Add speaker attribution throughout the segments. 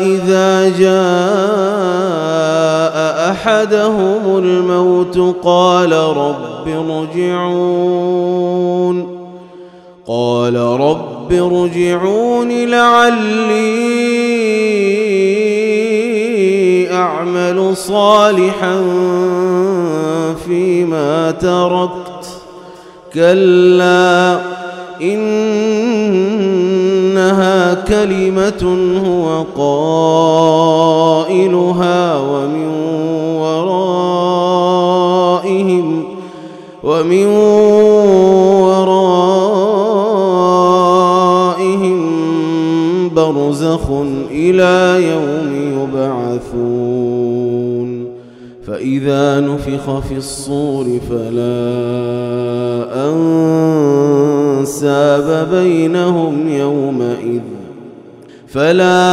Speaker 1: إذا جاء أحدهم الموت قال رب ارجعون. قال رب ارجعون لعلي أعمل صالحا فيما تركت. كلا إنها كلمة هو قائلها ومن ورائهم ومن ورائهم برزخ إلى يوم يبعثون فإذا نفخ في الصور فلا أنساب بينهم يومئذ فلا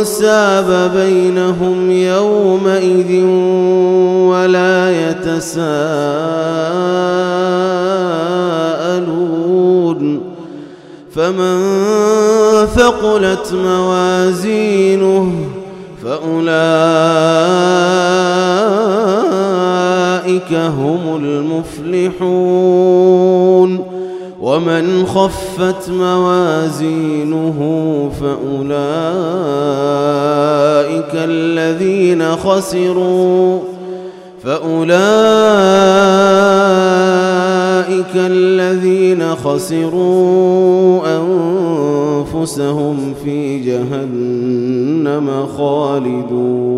Speaker 1: أنساب بينهم يومئذ ولا يتساءلون فمن ثقلت موازينه فأولئك هم المفلحون. ومن خفت موازينه فأولئك الذين خسروا. فأولئك الذين خسروا أنفسهم في جهنم خالدون.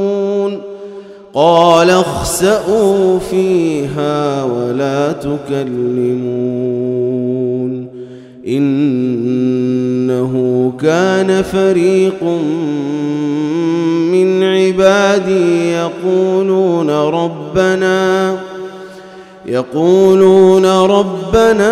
Speaker 1: قال اخسأوا فيها ولا تكلمون إنه كان فريق من عبادي يقولون ربنا يقولون ربنا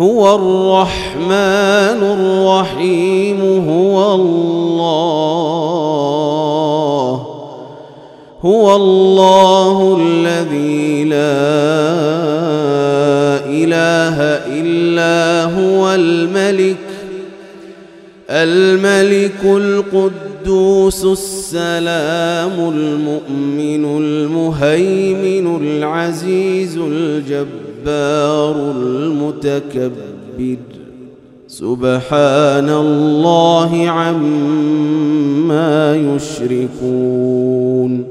Speaker 1: هو الرحمن الرحيم هو الله. هو الله الذي لا إله إلا هو الملك. الملك القدوس السلام المؤمن المهيمن العزيز الجبار. المتكبر. سبحان الله عما يشركون.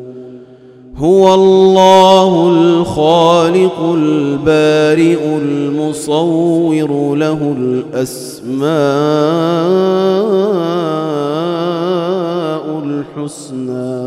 Speaker 1: هو الله الخالق البارئ المصور له الأسماء الحسنى.